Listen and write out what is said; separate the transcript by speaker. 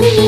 Speaker 1: me.